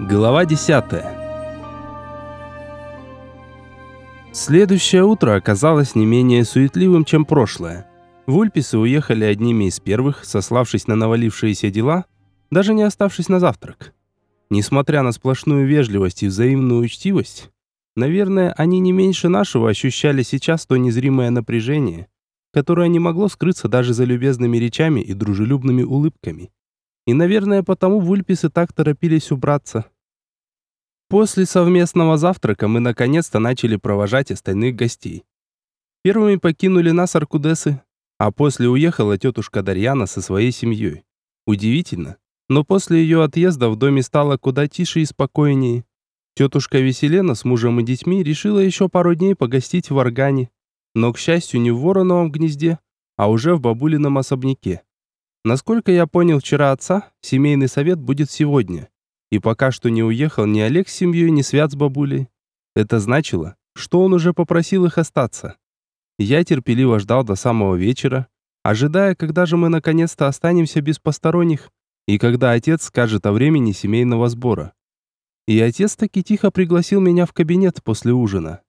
Глава 10. Следующее утро оказалось не менее суетливым, чем прошлое. Вульписы уехали одними из первых, сославшись на навалившиеся дела, даже не оставшись на завтрак. Несмотря на сплошную вежливость и взаимную учтивость, наверное, они не меньше нашего ощущали сейчас то незримое напряжение, которое не могло скрыться даже за любезными речами и дружелюбными улыбками. И, наверное, потому вульписы так торопились убраться. После совместного завтрака мы наконец-то начали провожать остальных гостей. Первыми покинули нас аркудесы, а после уехала тетушка Дарьяна со своей семьей. Удивительно, но после ее отъезда в доме стало куда тише и спокойнее. Тетушка Веселена с мужем и детьми решила еще пару дней погостить в Органе, но, к счастью, не в Вороновом гнезде, а уже в бабулином особняке. Насколько я понял вчера отца, семейный совет будет сегодня. И пока что не уехал ни Олег с семьей, ни Свят с бабулей. Это значило, что он уже попросил их остаться. Я терпеливо ждал до самого вечера, ожидая, когда же мы наконец-то останемся без посторонних, и когда отец скажет о времени семейного сбора. И отец таки тихо пригласил меня в кабинет после ужина.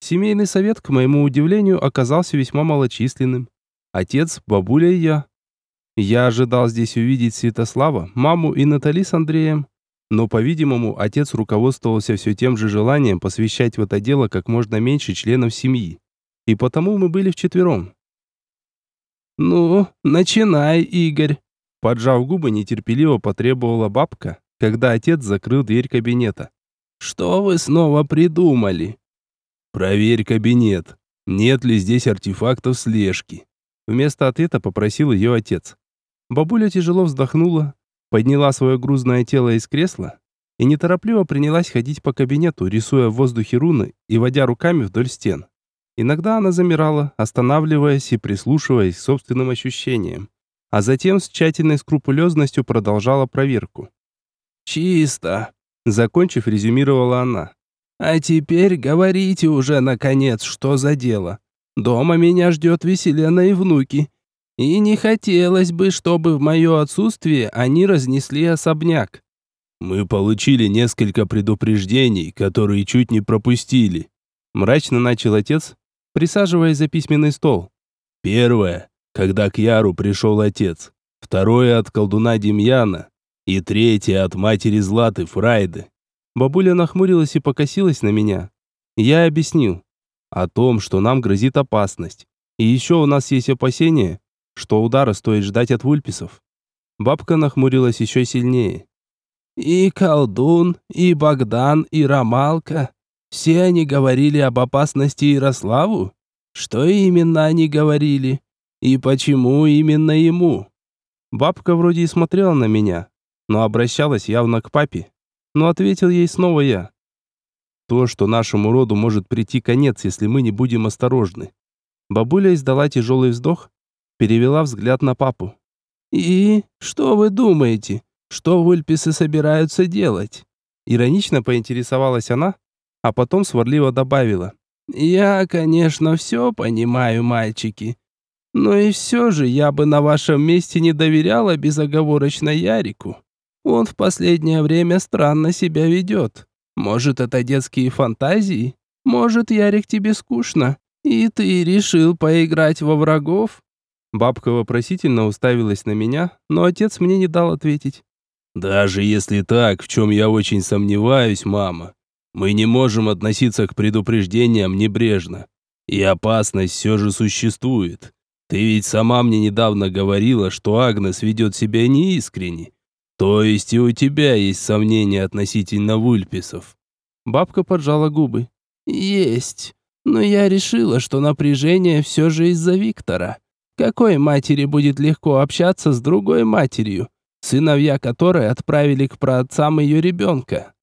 Семейный совет, к моему удивлению, оказался весьма малочисленным. Отец, бабуля и я. Я ожидал здесь увидеть Святослава, маму и Натали с Андреем, но, по-видимому, отец руководствовался все тем же желанием посвящать в это дело как можно меньше членов семьи. И потому мы были вчетвером. «Ну, начинай, Игорь!» Поджав губы, нетерпеливо потребовала бабка, когда отец закрыл дверь кабинета. «Что вы снова придумали?» «Проверь кабинет. Нет ли здесь артефактов слежки?» Вместо ответа попросил ее отец. Бабуля тяжело вздохнула, подняла свое грузное тело из кресла и неторопливо принялась ходить по кабинету, рисуя в воздухе руны и водя руками вдоль стен. Иногда она замирала, останавливаясь и прислушиваясь к собственным ощущениям, а затем с тщательной скрупулезностью продолжала проверку. «Чисто», — закончив, резюмировала она. «А теперь говорите уже, наконец, что за дело. Дома меня ждет Веселена и внуки, и не хотелось бы, чтобы в мое отсутствие они разнесли особняк. Мы получили несколько предупреждений, которые чуть не пропустили. Мрачно начал отец, присаживаясь за письменный стол. Первое, когда к Яру пришел отец. Второе от колдуна Демьяна. И третье от матери Златы Фрайды. Бабуля нахмурилась и покосилась на меня. Я объяснил. О том, что нам грозит опасность. И еще у нас есть опасения, что удара стоит ждать от вульписов. Бабка нахмурилась еще сильнее. «И колдун, и Богдан, и Ромалка. Все они говорили об опасности Ярославу? Что именно они говорили? И почему именно ему?» Бабка вроде и смотрела на меня, но обращалась явно к папе. Но ответил ей снова я. То, что нашему роду может прийти конец, если мы не будем осторожны. Бабуля издала тяжелый вздох перевела взгляд на папу. «И что вы думаете, что вульписы собираются делать?» Иронично поинтересовалась она, а потом сварливо добавила. «Я, конечно, все понимаю, мальчики, но и все же я бы на вашем месте не доверяла безоговорочно Ярику. Он в последнее время странно себя ведет. Может, это детские фантазии? Может, Ярик тебе скучно, и ты решил поиграть во врагов? Бабка вопросительно уставилась на меня, но отец мне не дал ответить. «Даже если так, в чем я очень сомневаюсь, мама, мы не можем относиться к предупреждениям небрежно. И опасность все же существует. Ты ведь сама мне недавно говорила, что Агнес ведет себя неискренне. То есть и у тебя есть сомнения относительно вульписов». Бабка поджала губы. «Есть. Но я решила, что напряжение все же из-за Виктора. Какой матери будет легко общаться с другой матерью, сыновья которой отправили к праотцам ее ребенка?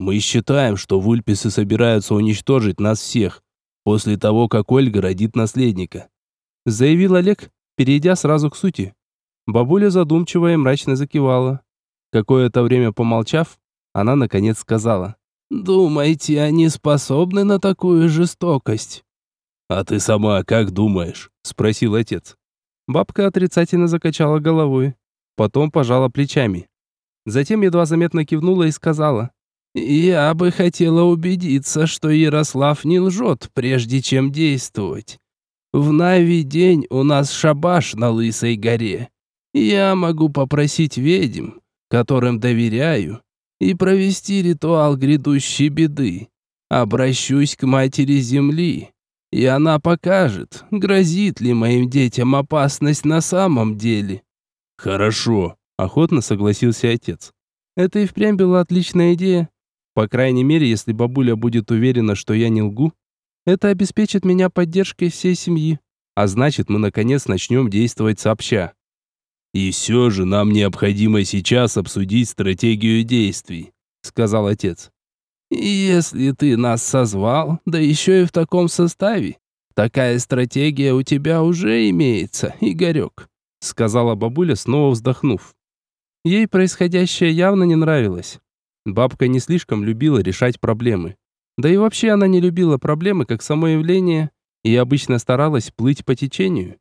Мы считаем, что вульписы собираются уничтожить нас всех, после того, как Ольга родит наследника. Заявил Олег, перейдя сразу к сути. Бабуля задумчиво и мрачно закивала. Какое-то время помолчав, она наконец сказала. «Думаете, они способны на такую жестокость?» «А ты сама как думаешь?» – спросил отец. Бабка отрицательно закачала головой, потом пожала плечами. Затем едва заметно кивнула и сказала. «Я бы хотела убедиться, что Ярослав не лжет, прежде чем действовать. В Нави день у нас шабаш на Лысой горе. Я могу попросить ведьм, которым доверяю, и провести ритуал грядущей беды. Обращусь к матери земли, и она покажет, грозит ли моим детям опасность на самом деле. Хорошо, охотно согласился отец. Это и впрямь была отличная идея. По крайней мере, если бабуля будет уверена, что я не лгу, это обеспечит меня поддержкой всей семьи. А значит, мы наконец начнем действовать сообща. И все же нам необходимо сейчас обсудить стратегию действий, сказал отец. Если ты нас созвал, да еще и в таком составе, такая стратегия у тебя уже имеется, Игорек, сказала бабуля, снова вздохнув. Ей происходящее явно не нравилось. Бабка не слишком любила решать проблемы. Да и вообще она не любила проблемы как само явление и обычно старалась плыть по течению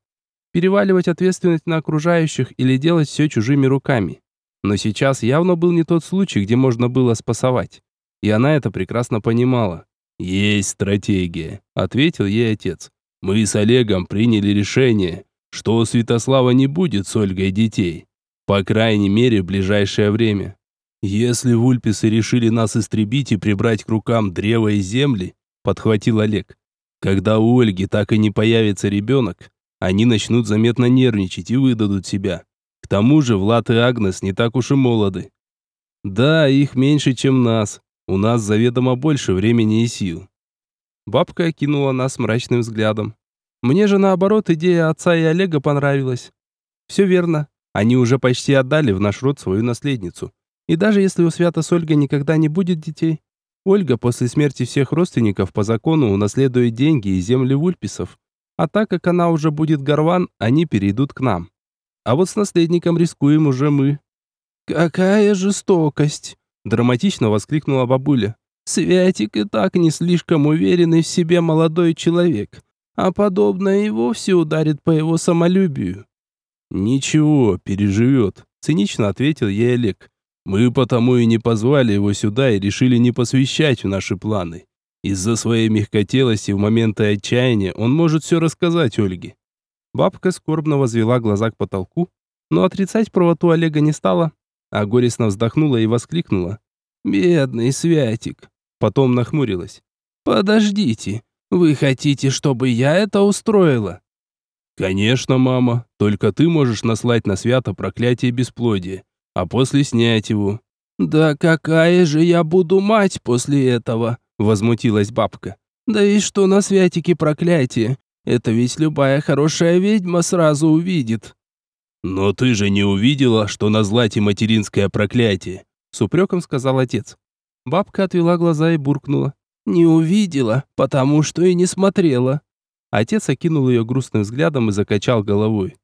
переваливать ответственность на окружающих или делать все чужими руками. Но сейчас явно был не тот случай, где можно было спасовать. И она это прекрасно понимала. «Есть стратегия», — ответил ей отец. «Мы с Олегом приняли решение, что у Святослава не будет с Ольгой детей. По крайней мере, в ближайшее время. Если вульписы решили нас истребить и прибрать к рукам древо и земли», — подхватил Олег. «Когда у Ольги так и не появится ребенок, они начнут заметно нервничать и выдадут себя. К тому же Влад и Агнес не так уж и молоды. Да, их меньше, чем нас. У нас заведомо больше времени и сил. Бабка окинула нас мрачным взглядом. Мне же наоборот идея отца и Олега понравилась. Все верно. Они уже почти отдали в наш род свою наследницу. И даже если у Свята с Ольгой никогда не будет детей, Ольга после смерти всех родственников по закону унаследует деньги и земли вульписов. А так как она уже будет горван, они перейдут к нам. А вот с наследником рискуем уже мы. Какая жестокость, драматично воскликнула бабуля. Святик и так не слишком уверенный в себе молодой человек, а подобное и вовсе ударит по его самолюбию. Ничего, переживет, цинично ответил ей Олег. Мы потому и не позвали его сюда и решили не посвящать в наши планы. Из-за своей мягкотелости в моменты отчаяния он может все рассказать Ольге. Бабка скорбно возвела глаза к потолку, но отрицать правоту Олега не стала, а горестно вздохнула и воскликнула. «Бедный Святик!» Потом нахмурилась. «Подождите, вы хотите, чтобы я это устроила?» «Конечно, мама, только ты можешь наслать на свято проклятие бесплодия, а после снять его». «Да какая же я буду мать после этого?» Возмутилась бабка. Да и что на святике проклятие? Это ведь любая хорошая ведьма сразу увидит. Но ты же не увидела, что на злате материнское проклятие, с упреком сказал отец. Бабка отвела глаза и буркнула. Не увидела, потому что и не смотрела. Отец окинул ее грустным взглядом и закачал головой.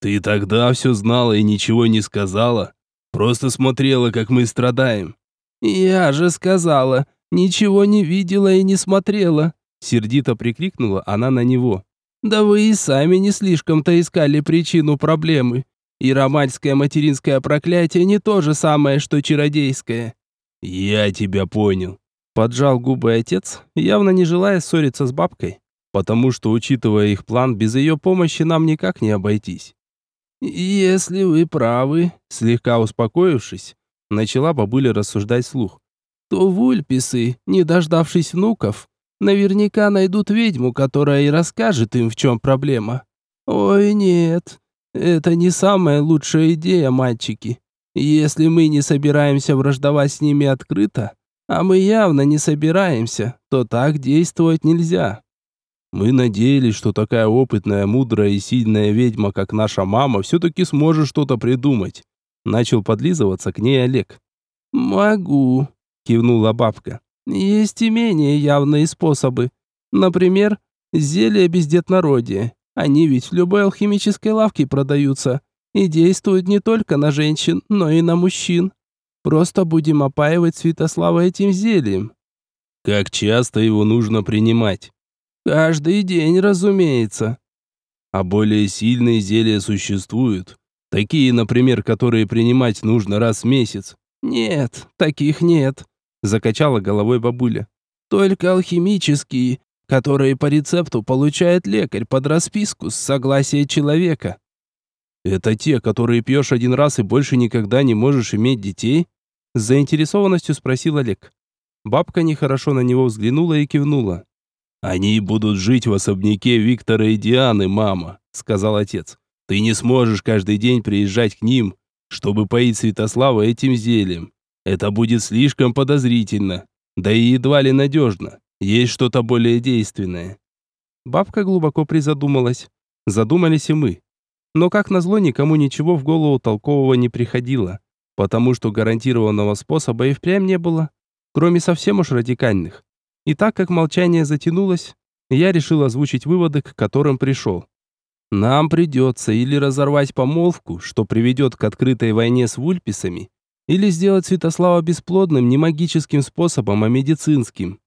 Ты тогда все знала и ничего не сказала. Просто смотрела, как мы страдаем. Я же сказала, «Ничего не видела и не смотрела», — сердито прикрикнула она на него. «Да вы и сами не слишком-то искали причину проблемы. И ромальское материнское проклятие не то же самое, что чародейское». «Я тебя понял», — поджал губы отец, явно не желая ссориться с бабкой, потому что, учитывая их план, без ее помощи нам никак не обойтись. «Если вы правы», — слегка успокоившись, начала бабуля рассуждать вслух то вульписы, не дождавшись внуков, наверняка найдут ведьму, которая и расскажет им, в чем проблема. Ой, нет, это не самая лучшая идея, мальчики. Если мы не собираемся враждовать с ними открыто, а мы явно не собираемся, то так действовать нельзя. Мы надеялись, что такая опытная, мудрая и сильная ведьма, как наша мама, все-таки сможет что-то придумать. Начал подлизываться к ней Олег. «Могу», кивнула бабка. Есть и менее явные способы. Например, зелья бездетнородия. Они ведь в любой алхимической лавке продаются и действуют не только на женщин, но и на мужчин. Просто будем опаивать Святослава этим зельем. Как часто его нужно принимать? Каждый день, разумеется. А более сильные зелья существуют? Такие, например, которые принимать нужно раз в месяц. Нет, таких нет, закачала головой бабуля. Только алхимические, которые по рецепту получает лекарь под расписку с согласия человека. Это те, которые пьешь один раз и больше никогда не можешь иметь детей? С заинтересованностью спросил Олег. Бабка нехорошо на него взглянула и кивнула. «Они будут жить в особняке Виктора и Дианы, мама», — сказал отец. «Ты не сможешь каждый день приезжать к ним, чтобы поить Святослава этим зельем. Это будет слишком подозрительно, да и едва ли надежно. Есть что-то более действенное». Бабка глубоко призадумалась. Задумались и мы. Но, как назло, никому ничего в голову толкового не приходило, потому что гарантированного способа и впрямь не было, кроме совсем уж радикальных. И так как молчание затянулось, я решил озвучить выводы, к которым пришел. Нам придется или разорвать помолвку, что приведет к открытой войне с вульписами, или сделать Святослава бесплодным не магическим способом, а медицинским.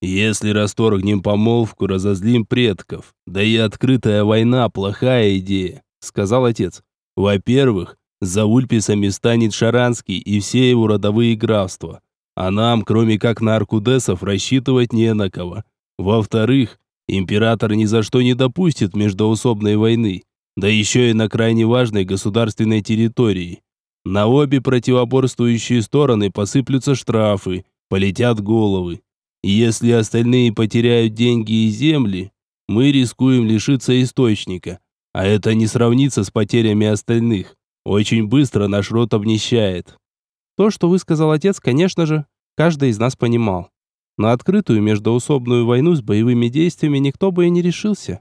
Если расторгнем помолвку, разозлим предков. Да и открытая война – плохая идея, сказал отец. Во-первых, за Ульписами станет Шаранский и все его родовые графства. А нам, кроме как на аркудесов, рассчитывать не на кого. Во-вторых, император ни за что не допустит междоусобной войны, да еще и на крайне важной государственной территории. На обе противоборствующие стороны посыплются штрафы, полетят головы. И если остальные потеряют деньги и земли, мы рискуем лишиться источника, а это не сравнится с потерями остальных. Очень быстро наш род обнищает. То, что высказал отец, конечно же, каждый из нас понимал. На открытую междоусобную войну с боевыми действиями никто бы и не решился.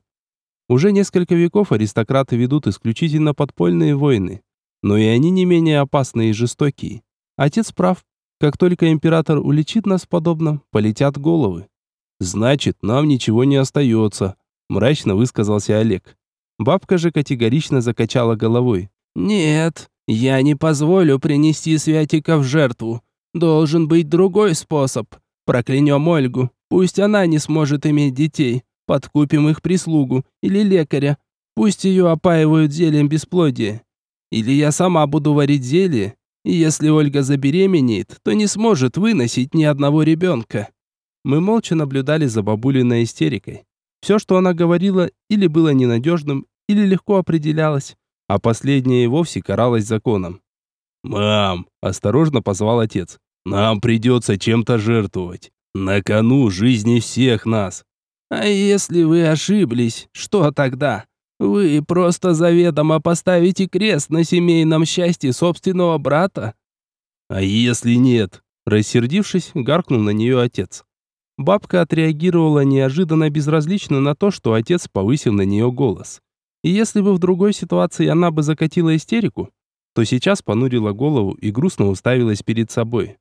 Уже несколько веков аристократы ведут исключительно подпольные войны. Но и они не менее опасные и жестокие. Отец прав. Как только император уличит нас в полетят головы. Значит, нам ничего не остается, мрачно высказался Олег. Бабка же категорично закачала головой. Нет, я не позволю принести Святика в жертву. Должен быть другой способ. Проклянем Ольгу. Пусть она не сможет иметь детей. Подкупим их прислугу или лекаря. Пусть ее опаивают зельем бесплодия. Или я сама буду варить зелье. И если Ольга забеременеет, то не сможет выносить ни одного ребенка. Мы молча наблюдали за бабулиной истерикой. Все, что она говорила, или было ненадежным, или легко определялось а последнее и вовсе каралось законом. «Мам!» – осторожно позвал отец. «Нам придется чем-то жертвовать. На кону жизни всех нас». «А если вы ошиблись, что тогда? Вы просто заведомо поставите крест на семейном счастье собственного брата?» «А если нет?» Рассердившись, гаркнул на нее отец. Бабка отреагировала неожиданно безразлично на то, что отец повысил на нее голос. И если бы в другой ситуации она бы закатила истерику, то сейчас понурила голову и грустно уставилась перед собой.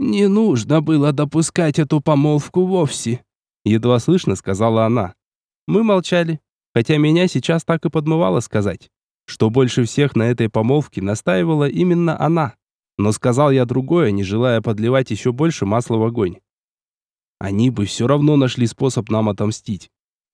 «Не нужно было допускать эту помолвку вовсе», едва слышно сказала она. Мы молчали, хотя меня сейчас так и подмывало сказать, что больше всех на этой помолвке настаивала именно она. Но сказал я другое, не желая подливать еще больше масла в огонь. Они бы все равно нашли способ нам отомстить.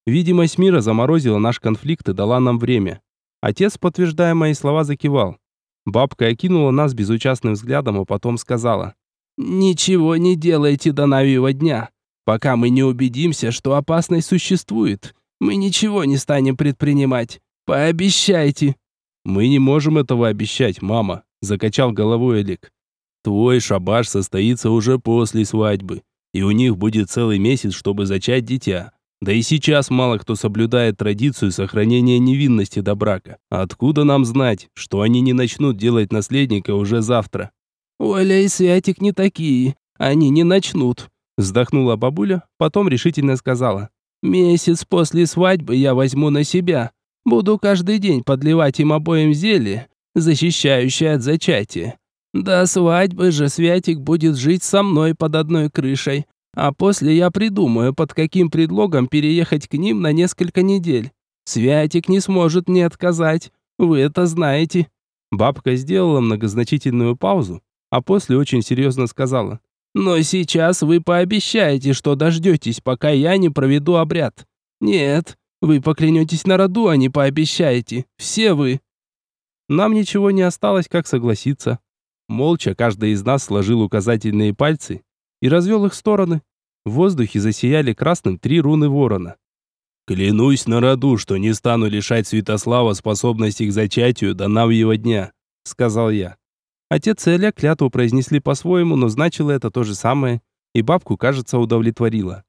Видимость мира заморозила наш конфликт и дала нам время. Отец, подтверждая мои слова, закивал. Бабка окинула нас безучастным взглядом, а потом сказала. «Ничего не делайте до навьего дня. Пока мы не убедимся, что опасность существует, мы ничего не станем предпринимать. Пообещайте». «Мы не можем этого обещать, мама», – закачал головой Олег. «Твой шабаш состоится уже после свадьбы, и у них будет целый месяц, чтобы зачать дитя. Да и сейчас мало кто соблюдает традицию сохранения невинности до брака. Откуда нам знать, что они не начнут делать наследника уже завтра? «Оля и Святик не такие, они не начнут», вздохнула бабуля, потом решительно сказала. «Месяц после свадьбы я возьму на себя. Буду каждый день подливать им обоим зелье, защищающее от зачатия. До свадьбы же Святик будет жить со мной под одной крышей, а после я придумаю, под каким предлогом переехать к ним на несколько недель. Святик не сможет мне отказать. Вы это знаете». Бабка сделала многозначительную паузу, а после очень серьезно сказала. «Но сейчас вы пообещаете, что дождетесь, пока я не проведу обряд. Нет, вы поклянетесь на роду, а не пообещаете. Все вы». Нам ничего не осталось, как согласиться. Молча каждый из нас сложил указательные пальцы и развел их стороны. В воздухе засияли красным три руны ворона. «Клянусь на роду, что не стану лишать Святослава способности к зачатию до навьего дня», — сказал я. Отец и Олег клятву произнесли по-своему, но значило это то же самое, и бабку, кажется, удовлетворило.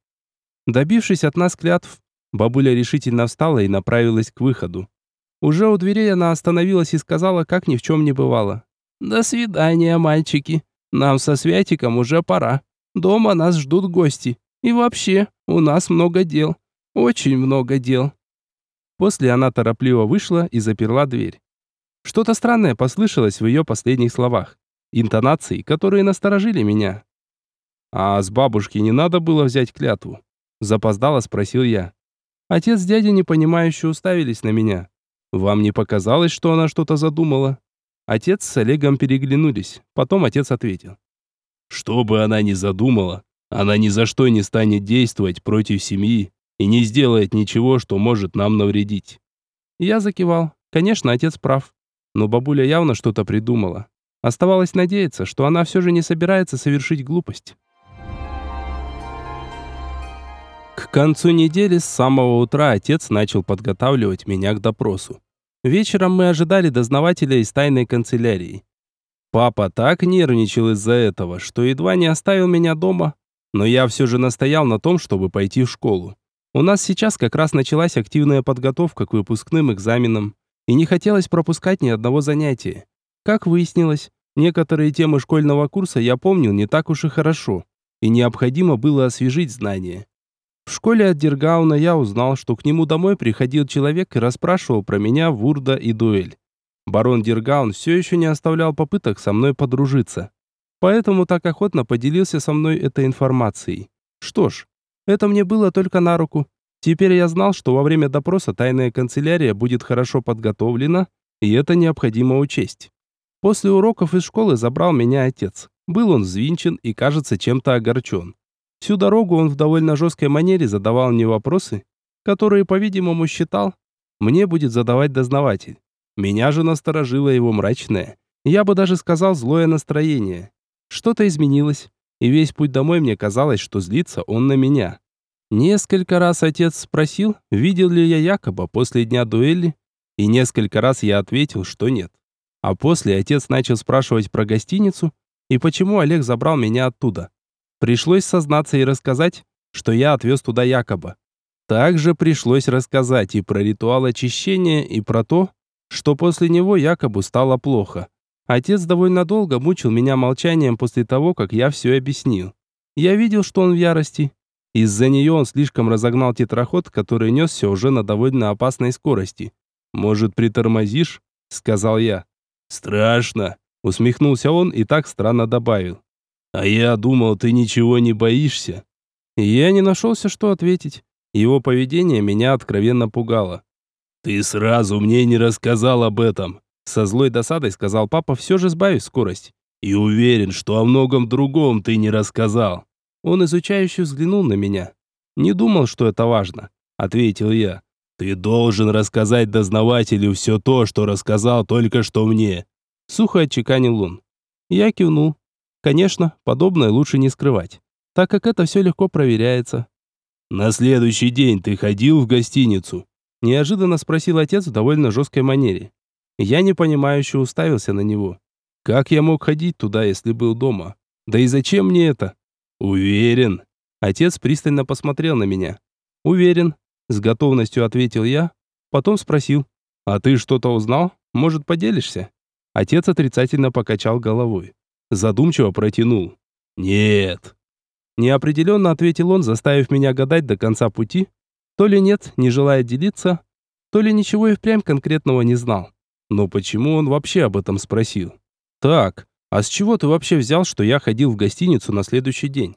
Добившись от нас клятв, бабуля решительно встала и направилась к выходу. Уже у дверей она остановилась и сказала, как ни в чем не бывало. «До свидания, мальчики. Нам со Святиком уже пора. Дома нас ждут гости. И вообще, у нас много дел. Очень много дел». После она торопливо вышла и заперла дверь. Что-то странное послышалось в ее последних словах. Интонации, которые насторожили меня. «А с бабушки не надо было взять клятву?» Запоздало спросил я. Отец с дядей непонимающе уставились на меня. «Вам не показалось, что она что-то задумала?» Отец с Олегом переглянулись. Потом отец ответил. «Что бы она ни задумала, она ни за что не станет действовать против семьи и не сделает ничего, что может нам навредить». Я закивал. Конечно, отец прав. Но бабуля явно что-то придумала. Оставалось надеяться, что она все же не собирается совершить глупость. К концу недели с самого утра отец начал подготавливать меня к допросу. Вечером мы ожидали дознавателя из тайной канцелярии. Папа так нервничал из-за этого, что едва не оставил меня дома, но я все же настоял на том, чтобы пойти в школу. У нас сейчас как раз началась активная подготовка к выпускным экзаменам и не хотелось пропускать ни одного занятия. Как выяснилось, некоторые темы школьного курса я помнил не так уж и хорошо, и необходимо было освежить знания. В школе от Дергауна я узнал, что к нему домой приходил человек и расспрашивал про меня, Вурда и дуэль. Барон Дергаун все еще не оставлял попыток со мной подружиться. Поэтому так охотно поделился со мной этой информацией. Что ж, это мне было только на руку. Теперь я знал, что во время допроса тайная канцелярия будет хорошо подготовлена, и это необходимо учесть. После уроков из школы забрал меня отец. Был он взвинчен и, кажется, чем-то огорчен. Всю дорогу он в довольно жесткой манере задавал мне вопросы, которые, по-видимому, считал, мне будет задавать дознаватель. Меня же насторожило его мрачное, я бы даже сказал злое настроение. Что-то изменилось, и весь путь домой мне казалось, что злится он на меня. Несколько раз отец спросил, видел ли я якобы после дня дуэли, и несколько раз я ответил, что нет. А после отец начал спрашивать про гостиницу и почему Олег забрал меня оттуда. Пришлось сознаться и рассказать, что я отвез туда якобы. Также пришлось рассказать и про ритуал очищения, и про то, что после него якобы стало плохо. Отец довольно долго мучил меня молчанием после того, как я все объяснил. Я видел, что он в ярости, из-за нее он слишком разогнал тетраход, который несся уже на довольно опасной скорости. «Может, притормозишь?» — сказал я. «Страшно!» — усмехнулся он и так странно добавил. «А я думал, ты ничего не боишься». я не нашелся, что ответить. Его поведение меня откровенно пугало. «Ты сразу мне не рассказал об этом», — со злой досадой сказал папа, все же сбавив скорость. «И уверен, что о многом другом ты не рассказал». Он изучающе взглянул на меня. «Не думал, что это важно», — ответил я. «Ты должен рассказать дознавателю все то, что рассказал только что мне», — сухо отчеканил он. Я кивнул. Конечно, подобное лучше не скрывать, так как это все легко проверяется. «На следующий день ты ходил в гостиницу?» Неожиданно спросил отец в довольно жесткой манере. Я непонимающе уставился на него. Как я мог ходить туда, если был дома? Да и зачем мне это? «Уверен?» Отец пристально посмотрел на меня. «Уверен», — с готовностью ответил я. Потом спросил. «А ты что-то узнал? Может, поделишься?» Отец отрицательно покачал головой. Задумчиво протянул. «Нет». Неопределенно ответил он, заставив меня гадать до конца пути. То ли нет, не желая делиться, то ли ничего и впрямь конкретного не знал. Но почему он вообще об этом спросил? Так, «А с чего ты вообще взял, что я ходил в гостиницу на следующий день?»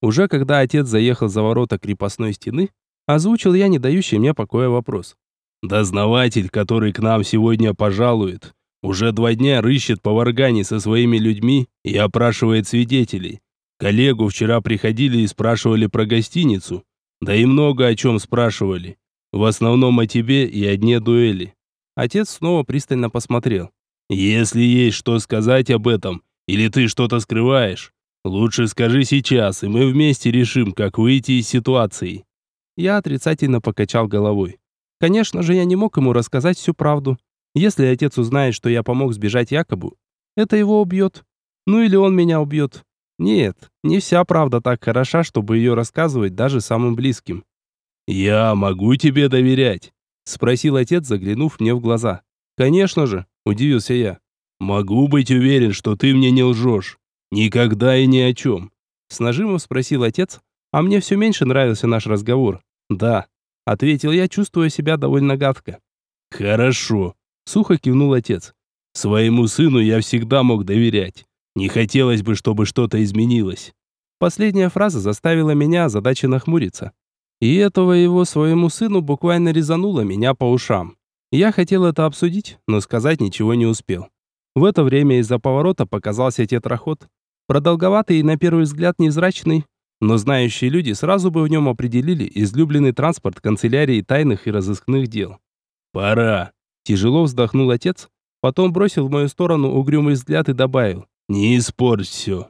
Уже когда отец заехал за ворота крепостной стены, озвучил я не дающий мне покоя вопрос. «Дознаватель, который к нам сегодня пожалует, уже два дня рыщет по варгане со своими людьми и опрашивает свидетелей. Коллегу вчера приходили и спрашивали про гостиницу, да и много о чем спрашивали. В основном о тебе и о дне дуэли». Отец снова пристально посмотрел. Если есть что сказать об этом, или ты что-то скрываешь, лучше скажи сейчас, и мы вместе решим, как выйти из ситуации. Я отрицательно покачал головой. Конечно же, я не мог ему рассказать всю правду. Если отец узнает, что я помог сбежать Якобу, это его убьет. Ну или он меня убьет. Нет, не вся правда так хороша, чтобы ее рассказывать даже самым близким. «Я могу тебе доверять?» – спросил отец, заглянув мне в глаза. «Конечно же», – удивился я. «Могу быть уверен, что ты мне не лжешь. Никогда и ни о чем». С нажимом спросил отец, а мне все меньше нравился наш разговор. «Да», – ответил я, чувствуя себя довольно гадко. «Хорошо», – сухо кивнул отец. «Своему сыну я всегда мог доверять. Не хотелось бы, чтобы что-то изменилось». Последняя фраза заставила меня задачи нахмуриться. И этого его своему сыну буквально резануло меня по ушам. Я хотел это обсудить, но сказать ничего не успел. В это время из-за поворота показался тетраход. Продолговатый и на первый взгляд невзрачный, но знающие люди сразу бы в нем определили излюбленный транспорт канцелярии тайных и разыскных дел. «Пора!» – тяжело вздохнул отец, потом бросил в мою сторону угрюмый взгляд и добавил. «Не испорть все!»